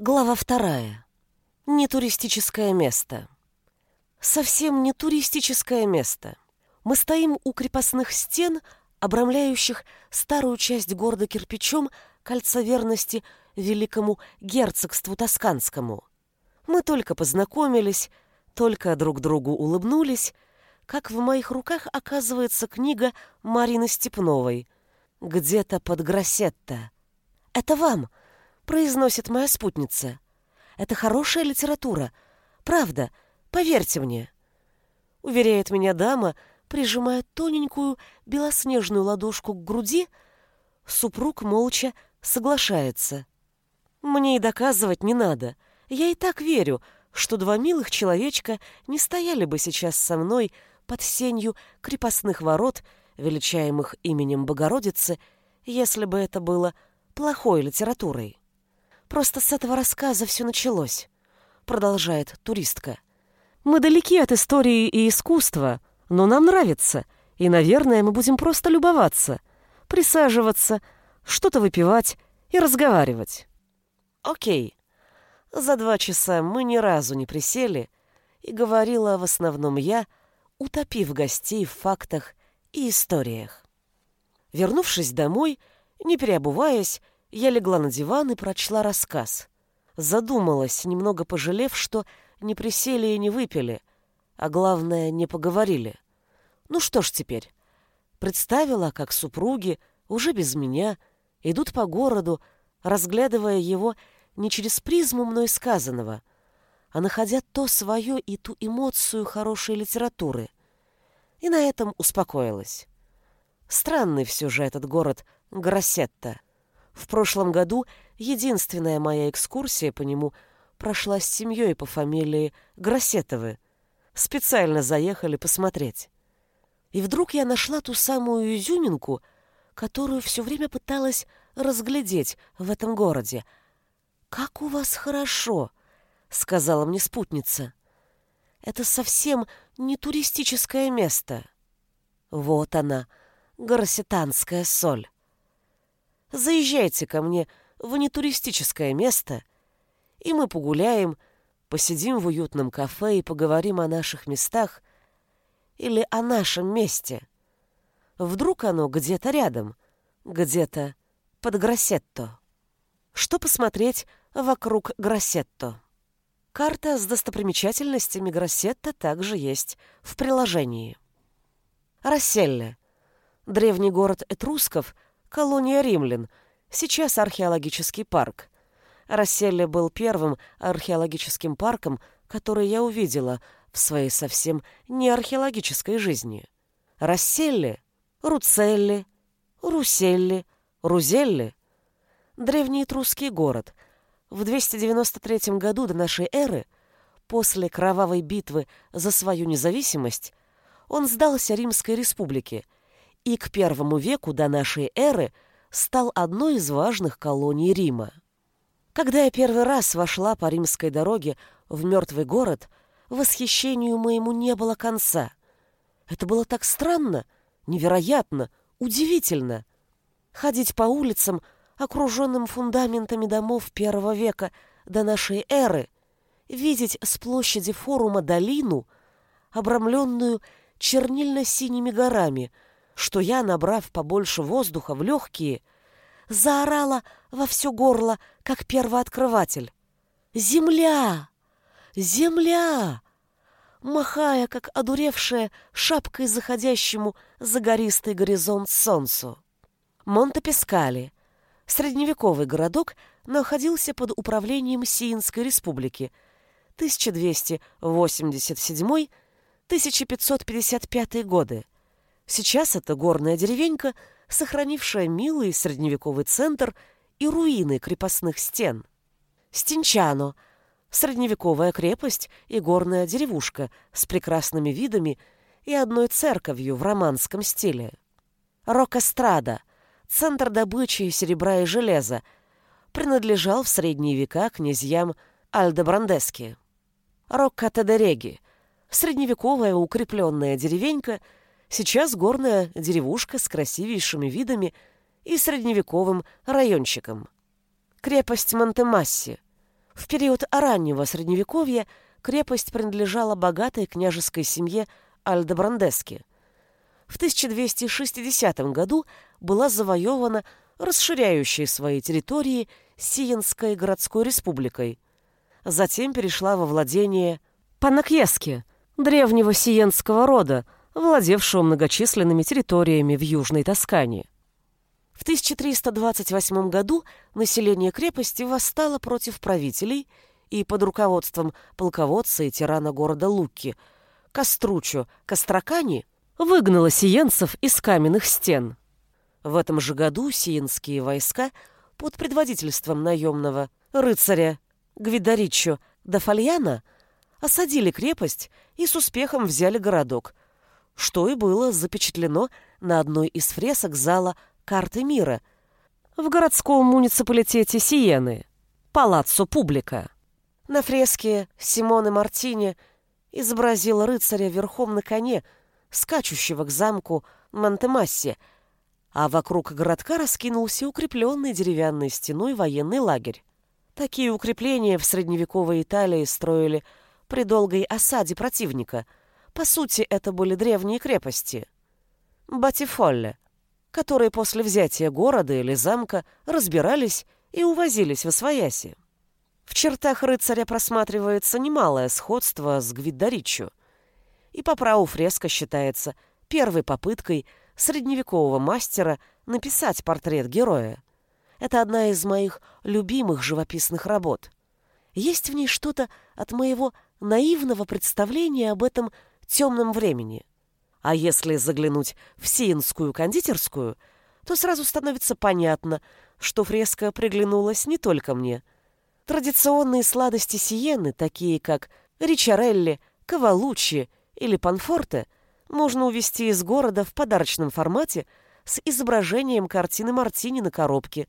Глава вторая. Нетуристическое место. Совсем не туристическое место. Мы стоим у крепостных стен, обрамляющих старую часть города кирпичом кольца верности великому герцогству тосканскому. Мы только познакомились, только друг другу улыбнулись, как в моих руках оказывается книга Марины Степновой «Где-то под Гроссетто». «Это вам!» Произносит моя спутница. Это хорошая литература. Правда, поверьте мне. Уверяет меня дама, прижимая тоненькую белоснежную ладошку к груди. Супруг молча соглашается. Мне и доказывать не надо. Я и так верю, что два милых человечка не стояли бы сейчас со мной под сенью крепостных ворот, величаемых именем Богородицы, если бы это было плохой литературой. Просто с этого рассказа все началось, продолжает туристка. Мы далеки от истории и искусства, но нам нравится, и, наверное, мы будем просто любоваться, присаживаться, что-то выпивать и разговаривать. Окей. За два часа мы ни разу не присели, и говорила в основном я, утопив гостей в фактах и историях. Вернувшись домой, не переобуваясь, я легла на диван и прочла рассказ. Задумалась, немного пожалев, что не присели и не выпили, а главное, не поговорили. Ну что ж теперь? Представила, как супруги, уже без меня, идут по городу, разглядывая его не через призму мной сказанного, а находя то свое и ту эмоцию хорошей литературы. И на этом успокоилась. Странный все же этот город Гроссетта. В прошлом году единственная моя экскурсия по нему прошла с семьей по фамилии Гроссетовы. Специально заехали посмотреть. И вдруг я нашла ту самую изюминку, которую все время пыталась разглядеть в этом городе. «Как у вас хорошо!» — сказала мне спутница. «Это совсем не туристическое место». Вот она, гороситанская соль. Заезжайте ко мне в нетуристическое место, и мы погуляем, посидим в уютном кафе и поговорим о наших местах или о нашем месте. Вдруг оно где-то рядом, где-то под Гроссетто. Что посмотреть вокруг Гроссетто? Карта с достопримечательностями Гроссетто также есть в приложении. Расселле. Древний город этрусков – колония римлян, сейчас археологический парк. Расселли был первым археологическим парком, который я увидела в своей совсем не археологической жизни. Расселли, Руцелли, Руселли, Рузелли — древний этрусский город. В 293 году до нашей эры, после кровавой битвы за свою независимость, он сдался Римской республике — и к первому веку до нашей эры стал одной из важных колоний Рима. Когда я первый раз вошла по римской дороге в мертвый город, восхищению моему не было конца. Это было так странно, невероятно, удивительно. Ходить по улицам, окруженным фундаментами домов первого века до нашей эры, видеть с площади форума долину, обрамленную чернильно-синими горами — что я, набрав побольше воздуха в легкие, заорала во все горло, как первооткрыватель. «Земля! Земля!» махая, как одуревшая, шапкой заходящему за гористый горизонт солнцу. Монте-Пескали, средневековый городок, находился под управлением Сиинской республики 1287-1555 годы. Сейчас это горная деревенька, сохранившая милый средневековый центр и руины крепостных стен. Стенчано – средневековая крепость и горная деревушка с прекрасными видами и одной церковью в романском стиле. Рокострада – центр добычи серебра и железа, принадлежал в средние века князьям Альдебрандески. Роккатедереги – средневековая укрепленная деревенька – Сейчас горная деревушка с красивейшими видами и средневековым райончиком. Крепость Монтемасси. В период раннего Средневековья крепость принадлежала богатой княжеской семье Альдебрандески. В 1260 году была завоевана расширяющей свои территории Сиенской городской республикой. Затем перешла во владение Панакьески, древнего сиенского рода, владевшего многочисленными территориями в Южной Тоскане. В 1328 году население крепости восстало против правителей и под руководством полководца и тирана города Луки Костручо Костракани выгнало сиенцев из каменных стен. В этом же году сиенские войска под предводительством наемного рыцаря Гвидаричо Дафальяна осадили крепость и с успехом взяли городок, что и было запечатлено на одной из фресок зала карты мира в городском муниципалитете Сиены, Палаццо Публика. На фреске Симоне Мартини изобразил рыцаря верхом на коне, скачущего к замку Монтемассе, а вокруг городка раскинулся укрепленный деревянной стеной военный лагерь. Такие укрепления в средневековой Италии строили при долгой осаде противника. По сути, это были древние крепости. Батифолле, которые после взятия города или замка разбирались и увозились в Освояси. В чертах рыцаря просматривается немалое сходство с Гвиддариччо, и по праву фреска считается первой попыткой средневекового мастера написать портрет героя. Это одна из моих любимых живописных работ. Есть в ней что-то от моего наивного представления об этом темном времени. А если заглянуть в Сиенскую кондитерскую, то сразу становится понятно, что фреска приглянулась не только мне. Традиционные сладости Сиены, такие как ричарелли, кавалучи или панфорте, можно увезти из города в подарочном формате с изображением картины Мартини на коробке.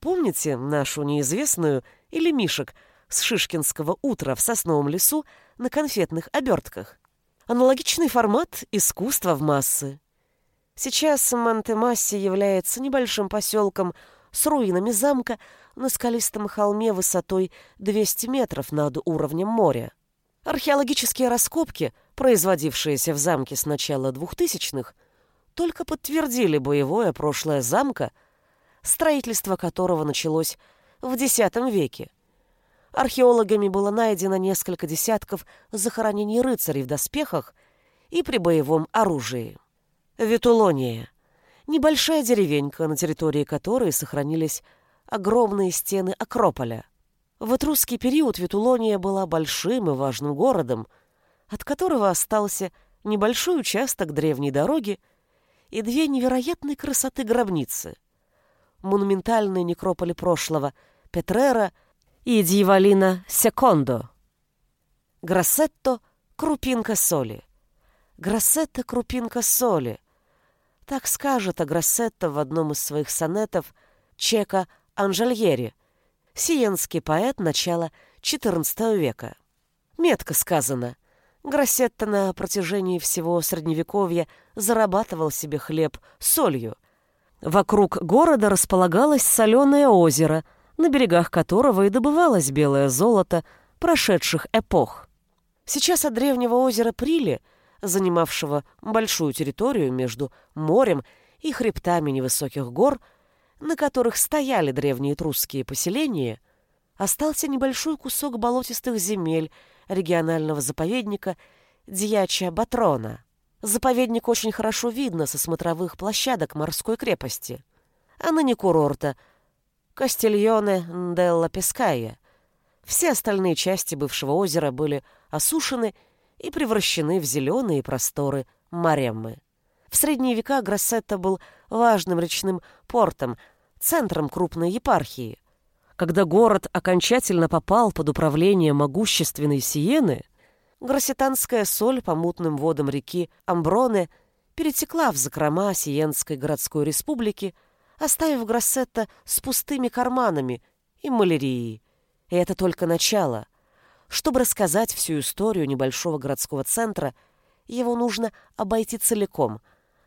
Помните нашу неизвестную или Мишек с Шишкинского утра в сосновом лесу на конфетных обертках? Аналогичный формат искусства в массы. Сейчас Монте-Масси является небольшим поселком с руинами замка на скалистом холме высотой 200 метров над уровнем моря. Археологические раскопки, производившиеся в замке с начала 2000-х, только подтвердили боевое прошлое замка, строительство которого началось в X веке. Археологами было найдено несколько десятков захоронений рыцарей в доспехах и при боевом оружии. Витулония. Небольшая деревенька, на территории которой сохранились огромные стены Акрополя. В этрусский период Витулония была большим и важным городом, от которого остался небольшой участок древней дороги и две невероятной красоты гробницы. Монументальные некрополи прошлого Петрера – и дьяволина секондо. Гроссетто — крупинка соли. Гроссетто — крупинка соли. Так скажет о Гроссетто в одном из своих сонетов Чека Анжельери, сиенский поэт начала XIV века. Метко сказано. Гроссетто на протяжении всего Средневековья зарабатывал себе хлеб солью. Вокруг города располагалось соленое озеро — на берегах которого и добывалось белое золото прошедших эпох. Сейчас от древнего озера Прили, занимавшего большую территорию между морем и хребтами невысоких гор, на которых стояли древние трусские поселения, остался небольшой кусок болотистых земель регионального заповедника Дьяча Батрона. Заповедник очень хорошо видно со смотровых площадок морской крепости, а ныне курорта – Кастильоне Делла Пеская. Все остальные части бывшего озера были осушены и превращены в зеленые просторы Мареммы. В средние века Гроссетто был важным речным портом, центром крупной епархии. Когда город окончательно попал под управление могущественной Сиены, гроссетанская соль по мутным водам реки Амброне перетекла в закрома Сиенской городской республики оставив Гроссетто с пустыми карманами и малярией. И это только начало. Чтобы рассказать всю историю небольшого городского центра, его нужно обойти целиком,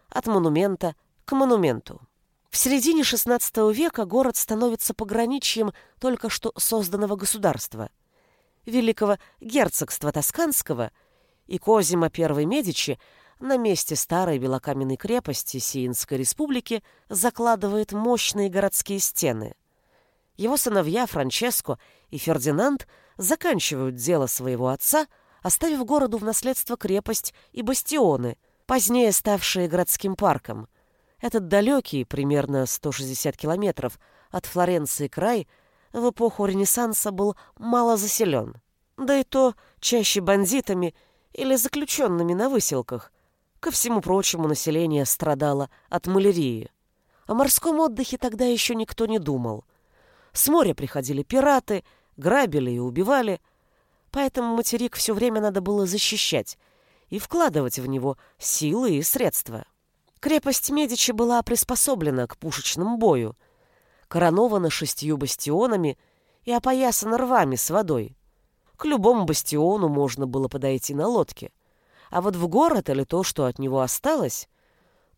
от монумента к монументу. В середине XVI века город становится пограничьем только что созданного государства, великого герцогства Тосканского, и Козимо I Медичи на месте старой белокаменной крепости Сиинской республики закладывает мощные городские стены. Его сыновья Франческо и Фердинанд заканчивают дело своего отца, оставив городу в наследство крепость и бастионы, позднее ставшие городским парком. Этот далекий, примерно 160 километров, от Флоренции край в эпоху Ренессанса был мало заселен. Да и то чаще бандитами или заключенными на выселках, Ко всему прочему, население страдало от малярии. О морском отдыхе тогда еще никто не думал. С моря приходили пираты, грабили и убивали, поэтому материк все время надо было защищать и вкладывать в него силы и средства. Крепость Медичи была приспособлена к пушечному бою, коронована шестью бастионами и опоясана рвами с водой. К любому бастиону можно было подойти на лодке а вот в город или то, что от него осталось,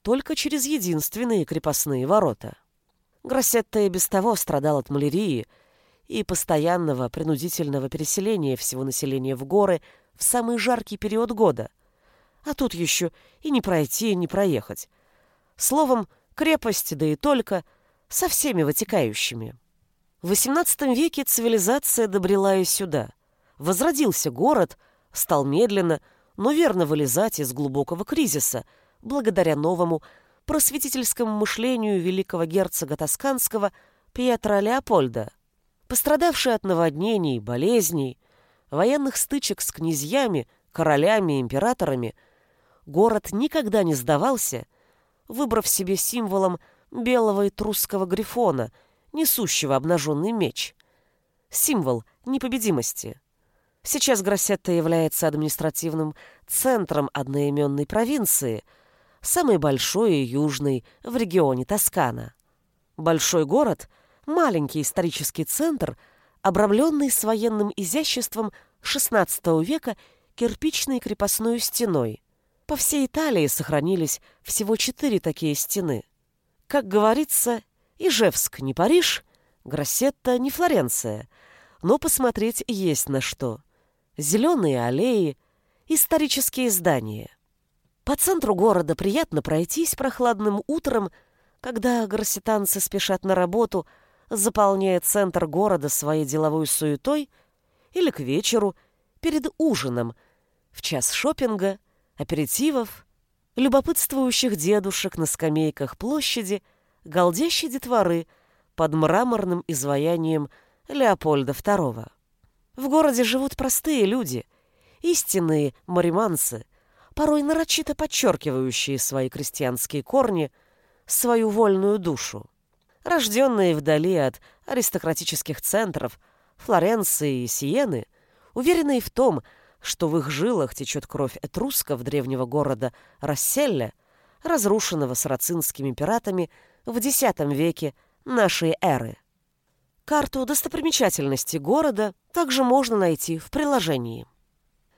только через единственные крепостные ворота. Гроссетта и без того страдал от малярии и постоянного принудительного переселения всего населения в горы в самый жаркий период года. А тут еще и не пройти, и не проехать. Словом, крепость, да и только, со всеми вытекающими. В XVIII веке цивилизация добрела и сюда. Возродился город, стал медленно, но верно вылезать из глубокого кризиса, благодаря новому просветительскому мышлению великого герцога Тосканского Пьетро Леопольда. Пострадавший от наводнений, болезней, военных стычек с князьями, королями и императорами, город никогда не сдавался, выбрав себе символом белого этрусского грифона, несущего обнаженный меч. Символ непобедимости. Сейчас Гроссетта является административным центром одноименной провинции, самой большой и южной в регионе Тоскана. Большой город – маленький исторический центр, обрамленный с военным изяществом XVI века кирпичной крепостной стеной. По всей Италии сохранились всего четыре такие стены. Как говорится, Ижевск не Париж, Гроссетта не Флоренция, но посмотреть есть на что – зеленые аллеи, исторические здания. По центру города приятно пройтись прохладным утром, когда горситанцы спешат на работу, заполняя центр города своей деловой суетой, или к вечеру, перед ужином, в час шопинга, аперитивов, любопытствующих дедушек на скамейках площади, галдящей детворы под мраморным изваянием Леопольда II. В городе живут простые люди, истинные мариманцы, порой нарочито подчеркивающие свои крестьянские корни, свою вольную душу. Рожденные вдали от аристократических центров Флоренции и Сиены, уверенные в том, что в их жилах течет кровь этрусков древнего города Расселля, разрушенного сарацинскими пиратами в X веке нашей эры. Карту достопримечательностей города также можно найти в приложении.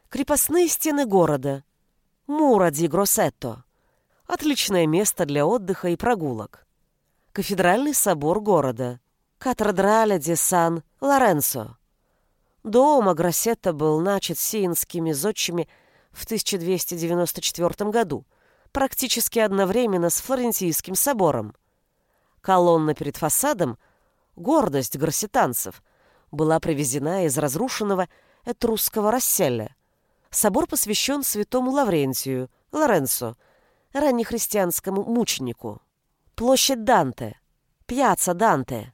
Крепостные стены города. Мура ди Гроссетто. Отличное место для отдыха и прогулок. Кафедральный собор города. Катедрале ди Сан Лоренцо. Дом Гроссетто был начат сиинскими зодчими в 1294 году, практически одновременно с Флорентийским собором. Колонна перед фасадом – гордость горситанцев, была привезена из разрушенного этрусского Расселя. Собор посвящен святому Лаврентию, Лоренцо, раннехристианскому мученику. Площадь Данте, пьяца Данте,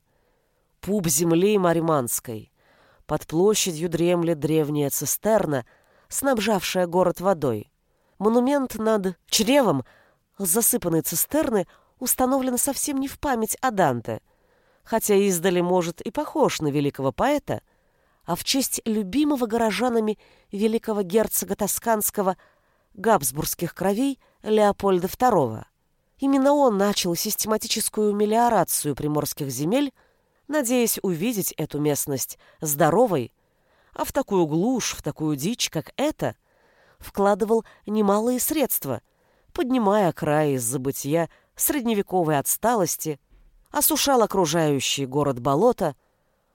пуп земли Мариманской. Под площадью дремлет древняя цистерна, снабжавшая город водой. Монумент над чревом засыпанной цистерны установлен совсем не в память о Данте – хотя издали, может, и похож на великого поэта, а в честь любимого горожанами великого герцога Тосканского габсбургских кровей Леопольда II. Именно он начал систематическую мелиорацию приморских земель, надеясь увидеть эту местность здоровой, а в такую глушь, в такую дичь, как эта, вкладывал немалые средства, поднимая край из забытия средневековой отсталости – осушал окружающий город болото,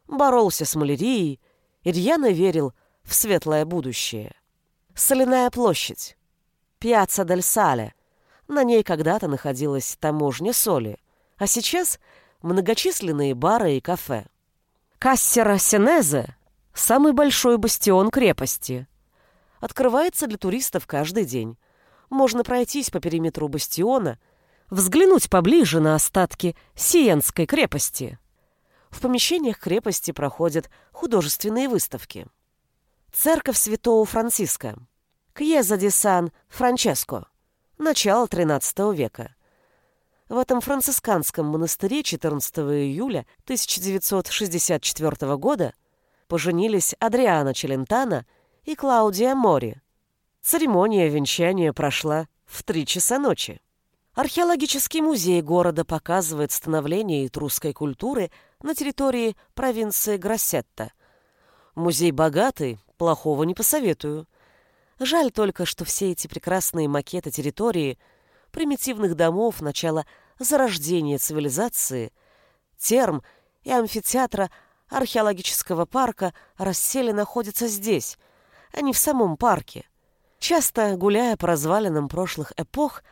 боролся с малярией и рьяно верил в светлое будущее. Соляная площадь. Пьяцца дель Сале. На ней когда-то находилась таможня соли, а сейчас многочисленные бары и кафе. Кассера Сенезе – самый большой бастион крепости. Открывается для туристов каждый день. Можно пройтись по периметру бастиона, взглянуть поближе на остатки Сиенской крепости. В помещениях крепости проходят художественные выставки. Церковь Святого Франциска. Кьеза де Сан Франческо. Начало XIII века. В этом францисканском монастыре 14 июля 1964 года поженились Адриана Челентано и Клаудия Мори. Церемония венчания прошла в три часа ночи. Археологический музей города показывает становление этрусской культуры на территории провинции Гроссетта. Музей богатый, плохого не посоветую. Жаль только, что все эти прекрасные макеты территории, примитивных домов начала зарождения цивилизации, терм и амфитеатра археологического парка расселены находятся здесь, а не в самом парке. Часто, гуляя по развалинам прошлых эпох,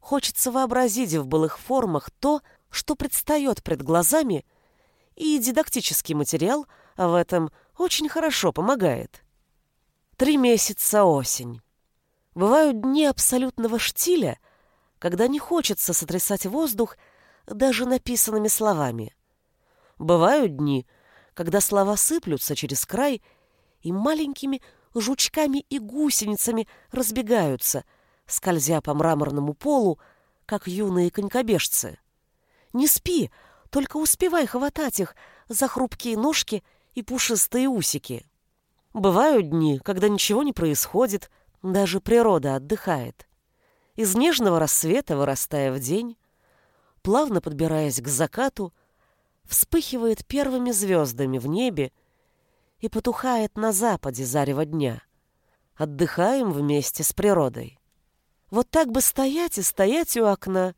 хочется вообразить в былых формах то, что предстает пред глазами, и дидактический материал в этом очень хорошо помогает. Три месяца осень. Бывают дни абсолютного штиля, когда не хочется сотрясать воздух даже написанными словами. Бывают дни, когда слова сыплются через край и маленькими жучками и гусеницами разбегаются, скользя по мраморному полу, как юные конькобежцы. Не спи, только успевай хватать их за хрупкие ножки и пушистые усики. Бывают дни, когда ничего не происходит, даже природа отдыхает. Из нежного рассвета, вырастая в день, плавно подбираясь к закату, вспыхивает первыми звездами в небе и потухает на западе зарево дня. Отдыхаем вместе с природой. Вот так бы стоять и стоять у окна,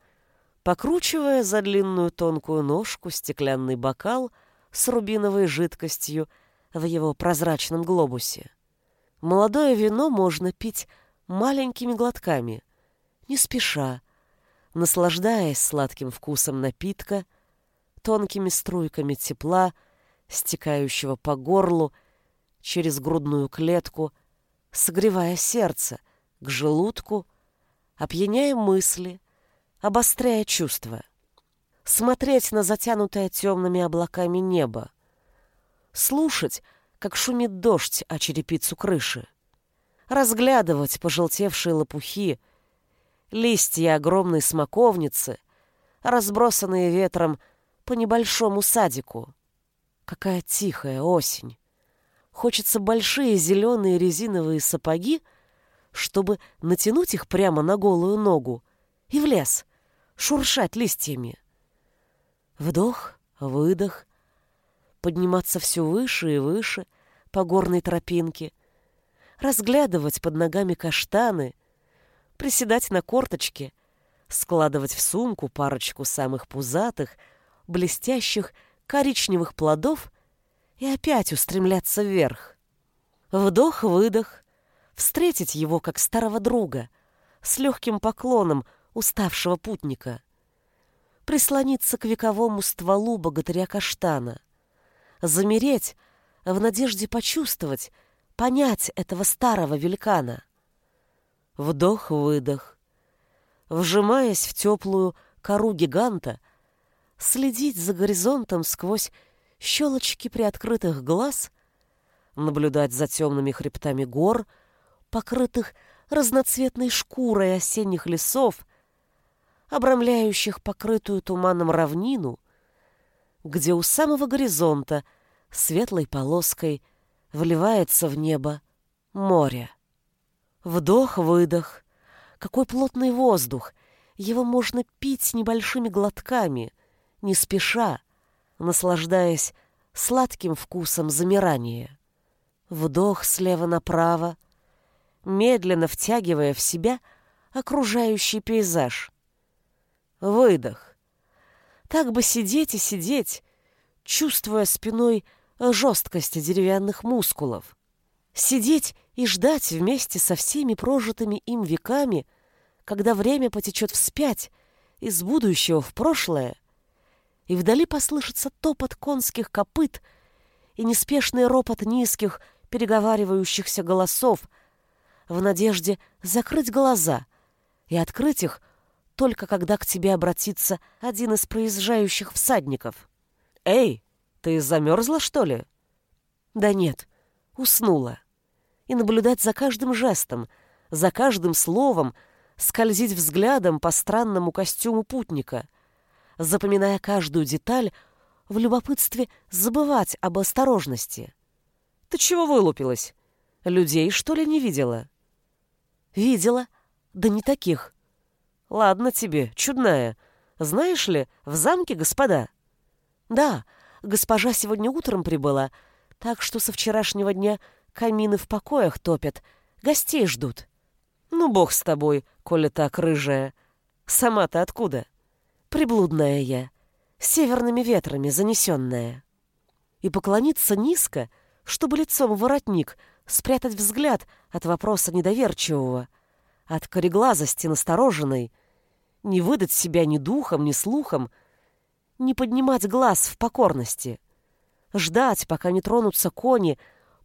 покручивая за длинную тонкую ножку стеклянный бокал с рубиновой жидкостью в его прозрачном глобусе. Молодое вино можно пить маленькими глотками, не спеша, наслаждаясь сладким вкусом напитка, тонкими струйками тепла, стекающего по горлу, через грудную клетку, согревая сердце к желудку, опьяняя мысли, обостряя чувства. Смотреть на затянутое темными облаками небо, слушать, как шумит дождь о черепицу крыши, разглядывать пожелтевшие лопухи, листья огромной смоковницы, разбросанные ветром по небольшому садику. Какая тихая осень! Хочется большие зеленые резиновые сапоги, чтобы натянуть их прямо на голую ногу и в лес, шуршать листьями. Вдох, выдох, подниматься все выше и выше по горной тропинке, разглядывать под ногами каштаны, приседать на корточке, складывать в сумку парочку самых пузатых, блестящих коричневых плодов и опять устремляться вверх. Вдох-выдох, встретить его как старого друга, с легким поклоном уставшего путника, прислониться к вековому стволу богатыря каштана — замереть в надежде почувствовать, понять этого старого великана. Вдох-выдох. Вжимаясь в теплую кору гиганта, следить за горизонтом сквозь щелочки приоткрытых глаз, наблюдать за темными хребтами гор, покрытых разноцветной шкурой осенних лесов, обрамляющих покрытую туманом равнину, где у самого горизонта светлой полоской вливается в небо море. Вдох-выдох. Какой плотный воздух! Его можно пить небольшими глотками, не спеша, наслаждаясь сладким вкусом замирания. Вдох слева направо, медленно втягивая в себя окружающий пейзаж. Выдох Так бы сидеть и сидеть, чувствуя спиной жесткость деревянных мускулов. Сидеть и ждать вместе со всеми прожитыми им веками, когда время потечет вспять из будущего в прошлое, и вдали послышится топот конских копыт и неспешный ропот низких, переговаривающихся голосов, в надежде закрыть глаза и открыть их только когда к тебе обратится один из проезжающих всадников. «Эй, ты замерзла, что ли?» «Да нет, уснула». И наблюдать за каждым жестом, за каждым словом, скользить взглядом по странному костюму путника, запоминая каждую деталь, в любопытстве забывать об осторожности. «Ты чего вылупилась? Людей, что ли, не видела?» «Видела. Да не таких». «Ладно тебе, чудная. Знаешь ли, в замке господа?» «Да, госпожа сегодня утром прибыла, так что со вчерашнего дня камины в покоях топят, гостей ждут». «Ну, бог с тобой, коли так рыжая. Сама-то откуда?» «Приблудная я, северными ветрами занесенная». И поклониться низко, чтобы лицом воротник спрятать взгляд от вопроса недоверчивого, от кореглазости настороженной, не выдать себя ни духом, ни слухом, не поднимать глаз в покорности, ждать, пока не тронутся кони,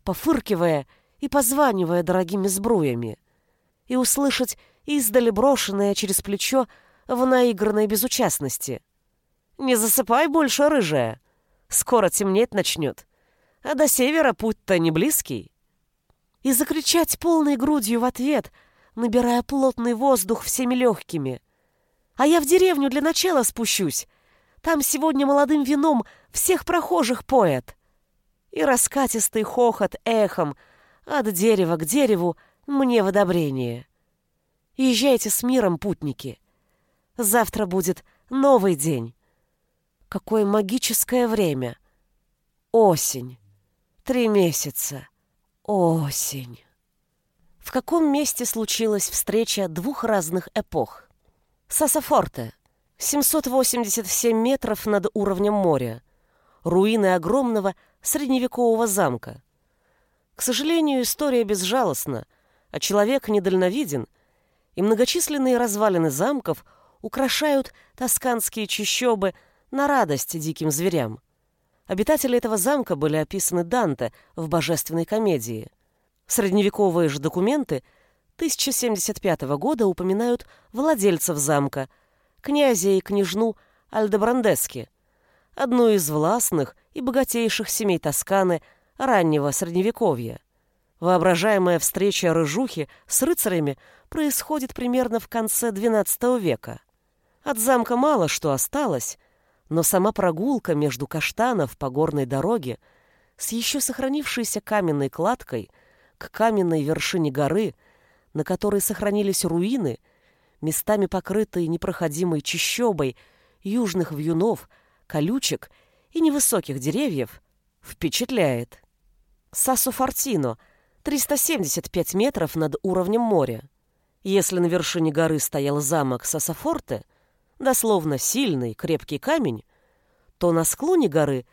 пофыркивая и позванивая дорогими сбруями, и услышать издали брошенное через плечо в наигранной безучастности. «Не засыпай больше, рыжая! Скоро темнеть начнет, а до севера путь-то не близкий!» И закричать полной грудью в ответ, набирая плотный воздух всеми легкими. «А я в деревню для начала спущусь, там сегодня молодым вином всех прохожих поят. И раскатистый хохот эхом от дерева к дереву мне в одобрение. Езжайте с миром, путники. Завтра будет новый день. Какое магическое время. Осень. Три месяца. Осень. В каком месте случилась встреча двух разных эпох? Сасафорте — 787 метров над уровнем моря. Руины огромного средневекового замка. К сожалению, история безжалостна, а человек недальновиден, и многочисленные развалины замков украшают тосканские чащобы на радость диким зверям. Обитатели этого замка были описаны Данте в «Божественной комедии». Средневековые же документы 1075 года упоминают владельцев замка – князя и княжну Альдебрандески, одну из властных и богатейших семей Тосканы раннего Средневековья. Воображаемая встреча рыжухи с рыцарями происходит примерно в конце XII века. От замка мало что осталось, но сама прогулка между каштанов по горной дороге с еще сохранившейся каменной кладкой к каменной вершине горы, на которой сохранились руины – местами покрытые непроходимой чащобой южных вьюнов, колючек и невысоких деревьев, впечатляет. Сасу-Фортино — 375 метров над уровнем моря. Если на вершине горы стоял замок Сасафорте, дословно сильный, крепкий камень, то на склоне горы,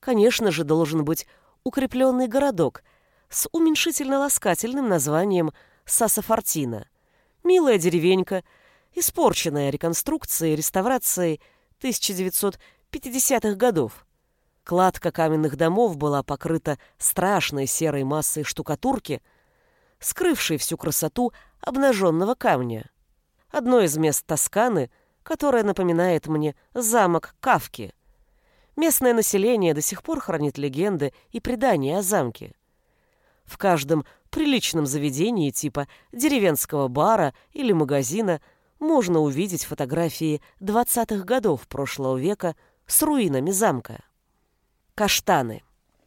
конечно же, должен быть укрепленный городок с уменьшительно-ласкательным названием Сасафортино. Милая деревенька — испорченная реконструкцией и реставрацией 1950-х годов. Кладка каменных домов была покрыта страшной серой массой штукатурки, скрывшей всю красоту обнаженного камня. Одно из мест Тосканы, которое напоминает мне замок Кавки. Местное население до сих пор хранит легенды и предания о замке. В каждом приличном заведении типа деревенского бара или магазина – можно увидеть фотографии 20-х годов прошлого века с руинами замка. Каштаны.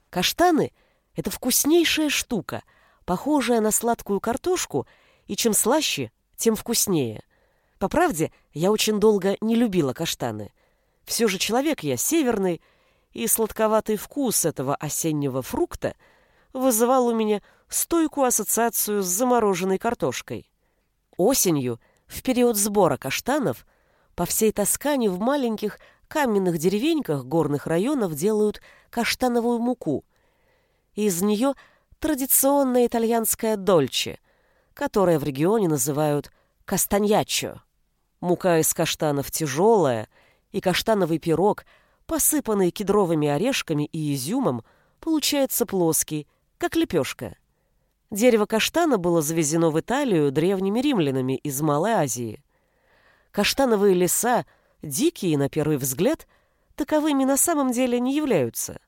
Каштаны — это вкуснейшая штука, похожая на сладкую картошку, и чем слаще, тем вкуснее. По правде, я очень долго не любила каштаны. Все же человек я северный, и сладковатый вкус этого осеннего фрукта вызывал у меня стойкую ассоциацию с замороженной картошкой. Осенью — в период сбора каштанов по всей Тоскане в маленьких каменных деревеньках горных районов делают каштановую муку. Из нее традиционная итальянская дольче, которое в регионе называют кастаньячо. Мука из каштанов тяжелая, и каштановый пирог, посыпанный кедровыми орешками и изюмом, получается плоский, как лепешка. Дерево каштана было завезено в Италию древними римлянами из Малой Азии. Каштановые леса, дикие на первый взгляд, таковыми на самом деле не являются.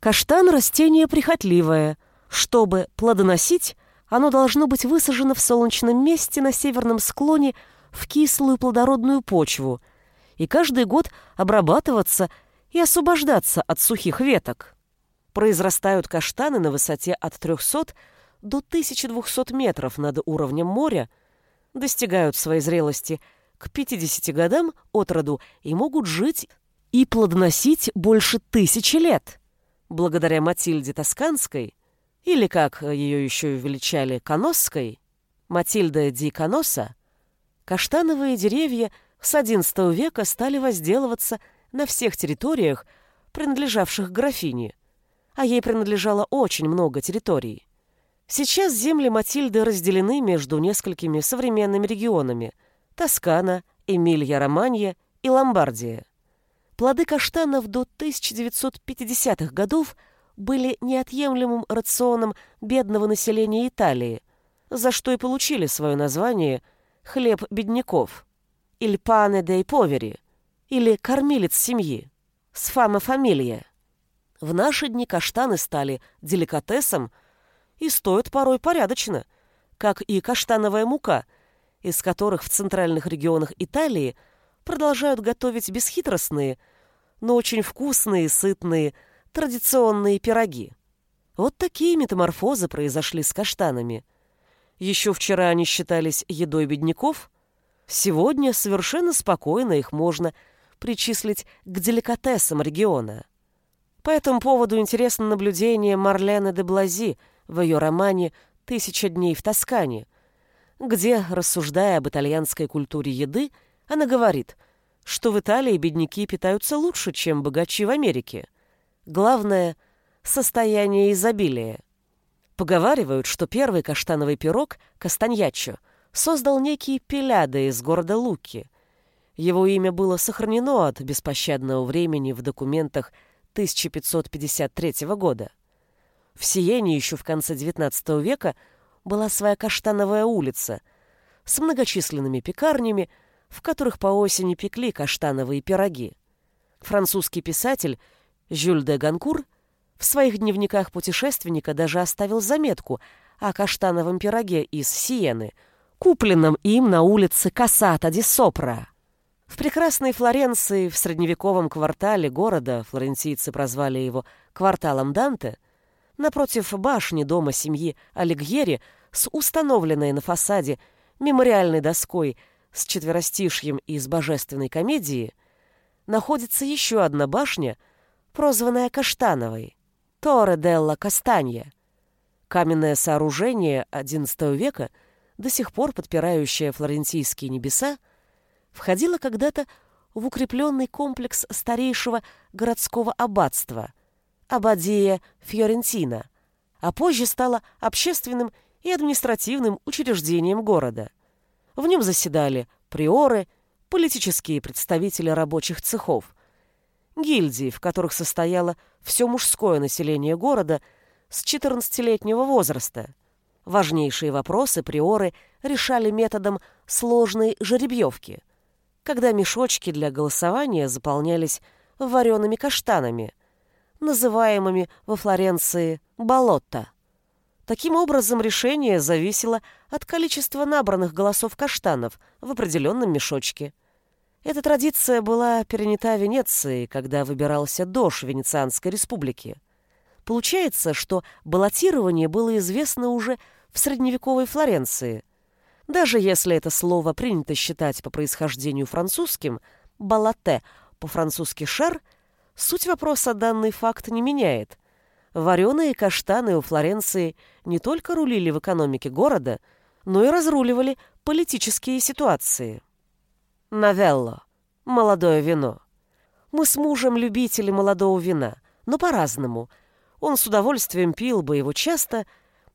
Каштан – растение прихотливое. Чтобы плодоносить, оно должно быть высажено в солнечном месте на северном склоне в кислую плодородную почву и каждый год обрабатываться и освобождаться от сухих веток. Произрастают каштаны на высоте от 300 до 1200 метров над уровнем моря, достигают своей зрелости к 50 годам от роду и могут жить и плодоносить больше тысячи лет. Благодаря Матильде Тосканской, или, как ее еще величали, Коносской, Матильда ди Коноса, каштановые деревья с XI века стали возделываться на всех территориях, принадлежавших графине, а ей принадлежало очень много территорий. Сейчас земли Матильды разделены между несколькими современными регионами – Тоскана, Эмилья-Романья и Ломбардия. Плоды каштанов до 1950-х годов были неотъемлемым рационом бедного населения Италии, за что и получили свое название «хлеб бедняков» или «пане дей повери» или «кормилец семьи» «сфама фамилия». В наши дни каштаны стали деликатесом и стоят порой порядочно, как и каштановая мука, из которых в центральных регионах Италии – продолжают готовить бесхитростные, но очень вкусные, сытные, традиционные пироги. Вот такие метаморфозы произошли с каштанами. Еще вчера они считались едой бедняков, сегодня совершенно спокойно их можно причислить к деликатесам региона. По этому поводу интересно наблюдение Марлены де Блази в ее романе «Тысяча дней в Тоскане», где, рассуждая об итальянской культуре еды, она говорит, что в Италии бедняки питаются лучше, чем богачи в Америке. Главное – состояние изобилия. Поговаривают, что первый каштановый пирог, кастаньячо, создал некий Пеляда из города Луки. Его имя было сохранено от беспощадного времени в документах 1553 года. В Сиене еще в конце XIX века была своя каштановая улица с многочисленными пекарнями, в которых по осени пекли каштановые пироги. Французский писатель Жюль де Ганкур в своих дневниках путешественника даже оставил заметку о каштановом пироге из Сиены, купленном им на улице Касата ди Сопра. В прекрасной Флоренции, в средневековом квартале города, флорентийцы прозвали его «кварталом Данте», напротив башни дома семьи Алигьери с установленной на фасаде мемориальной доской – с четверостишьем из божественной комедии находится еще одна башня, прозванная Каштановой – Торе делла Кастанья. Каменное сооружение XI века, до сих пор подпирающее флорентийские небеса, входило когда-то в укрепленный комплекс старейшего городского аббатства – Аббадия Фьорентина, а позже стало общественным и административным учреждением города – в нем заседали приоры, политические представители рабочих цехов, гильдии, в которых состояло все мужское население города с 14-летнего возраста. Важнейшие вопросы приоры решали методом сложной жеребьевки, когда мешочки для голосования заполнялись вареными каштанами, называемыми во Флоренции «болотто». Таким образом, решение зависело от количества набранных голосов каштанов в определенном мешочке. Эта традиция была перенята Венецией, когда выбирался дож Венецианской республики. Получается, что баллотирование было известно уже в средневековой Флоренции. Даже если это слово принято считать по происхождению французским, «баллоте» по-французски «шар», суть вопроса данный факт не меняет – Вареные каштаны у Флоренции не только рулили в экономике города, но и разруливали политические ситуации. Новелло. Молодое вино. Мы с мужем любители молодого вина, но по-разному. Он с удовольствием пил бы его часто,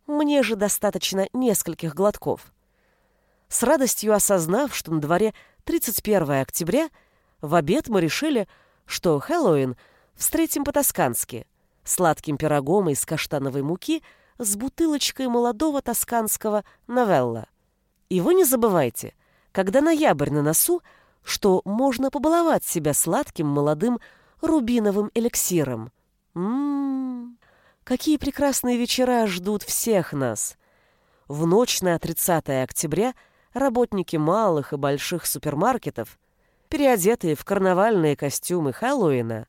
мне же достаточно нескольких глотков. С радостью осознав, что на дворе 31 октября, в обед мы решили, что Хэллоуин встретим по-тоскански, сладким пирогом из каштановой муки с бутылочкой молодого тосканского новелла. И вы не забывайте, когда ноябрь на носу, что можно побаловать себя сладким молодым рубиновым эликсиром. Ммм, какие прекрасные вечера ждут всех нас. В ночь на 30 октября работники малых и больших супермаркетов, переодетые в карнавальные костюмы Хэллоуина,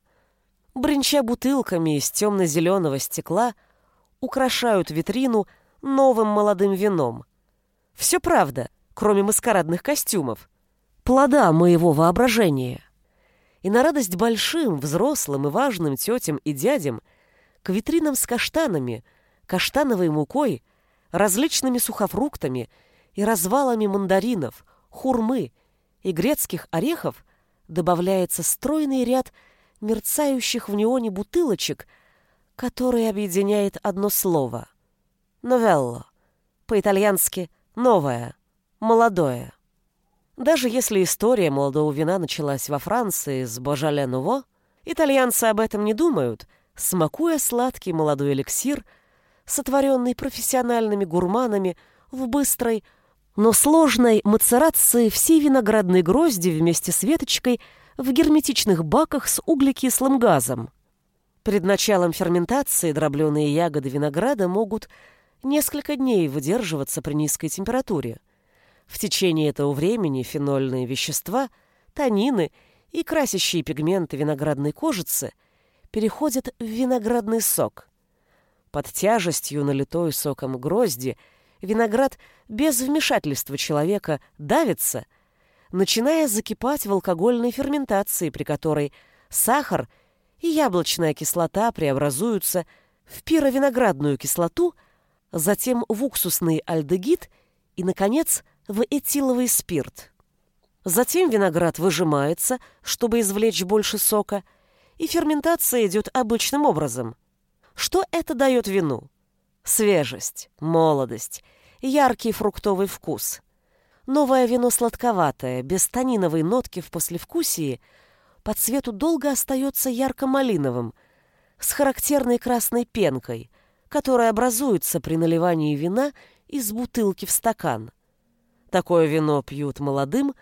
бренча бутылками из темно-зеленого стекла, украшают витрину новым молодым вином. Все правда, кроме маскарадных костюмов. Плода моего воображения. И на радость большим, взрослым и важным тетям и дядям к витринам с каштанами, каштановой мукой, различными сухофруктами и развалами мандаринов, хурмы и грецких орехов добавляется стройный ряд мерцающих в неоне бутылочек, которые объединяет одно слово — «новелло», по-итальянски «новое», «молодое». Даже если история молодого вина началась во Франции с Божале Нуво, итальянцы об этом не думают, смакуя сладкий молодой эликсир, сотворенный профессиональными гурманами в быстрой, но сложной мацерации всей виноградной грозди вместе с веточкой – в герметичных баках с углекислым газом. Перед началом ферментации дробленые ягоды винограда могут несколько дней выдерживаться при низкой температуре. В течение этого времени фенольные вещества, танины и красящие пигменты виноградной кожицы переходят в виноградный сок. Под тяжестью налитой соком грозди виноград без вмешательства человека давится – начиная закипать в алкогольной ферментации, при которой сахар и яблочная кислота преобразуются в пировиноградную кислоту, затем в уксусный альдегид и, наконец, в этиловый спирт. Затем виноград выжимается, чтобы извлечь больше сока, и ферментация идет обычным образом. Что это дает вину? Свежесть, молодость, яркий фруктовый вкус – Новое вино сладковатое, без таниновой нотки в послевкусии, по цвету долго остается ярко-малиновым, с характерной красной пенкой, которая образуется при наливании вина из бутылки в стакан. Такое вино пьют молодым,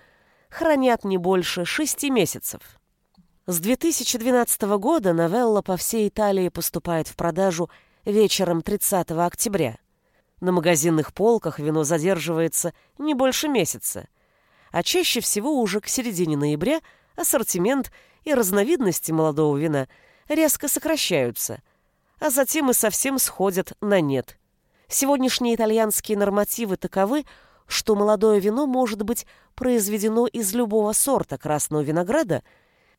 хранят не больше шести месяцев. С 2012 года новелла по всей Италии поступает в продажу вечером 30 октября. На магазинных полках вино задерживается не больше месяца, а чаще всего уже к середине ноября ассортимент и разновидности молодого вина резко сокращаются, а затем и совсем сходят на нет. Сегодняшние итальянские нормативы таковы, что молодое вино может быть произведено из любого сорта красного винограда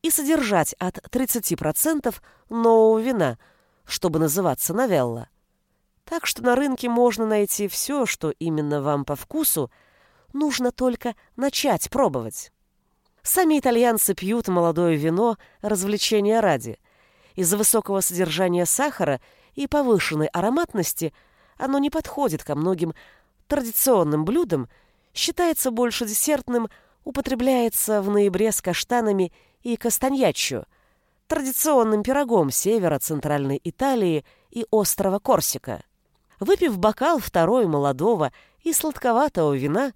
и содержать от 30% нового вина, чтобы называться новелла. Так что на рынке можно найти все, что именно вам по вкусу, нужно только начать пробовать. Сами итальянцы пьют молодое вино развлечения ради. Из-за высокого содержания сахара и повышенной ароматности оно не подходит ко многим традиционным блюдам, считается больше десертным, употребляется в ноябре с каштанами и кастаньяччо, традиционным пирогом севера Центральной Италии и острова Корсика. Выпив бокал второй молодого и сладковатого вина,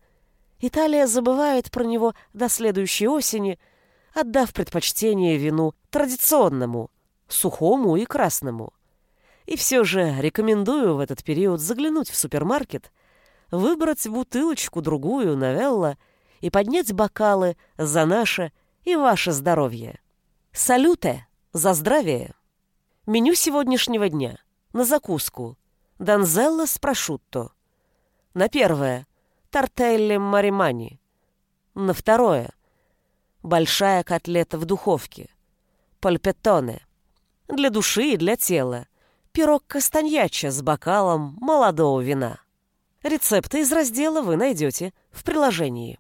Италия забывает про него до следующей осени, отдав предпочтение вину традиционному, сухому и красному. И все же рекомендую в этот период заглянуть в супермаркет, выбрать бутылочку-другую новелла и поднять бокалы за наше и ваше здоровье. Салюте! За здравие! Меню сегодняшнего дня. На закуску – Донзелло с прошутто. На первое – тортелли маримани. На второе – большая котлета в духовке. Пальпетоне. Для души и для тела. Пирог кастаньяча с бокалом молодого вина. Рецепты из раздела вы найдете в приложении.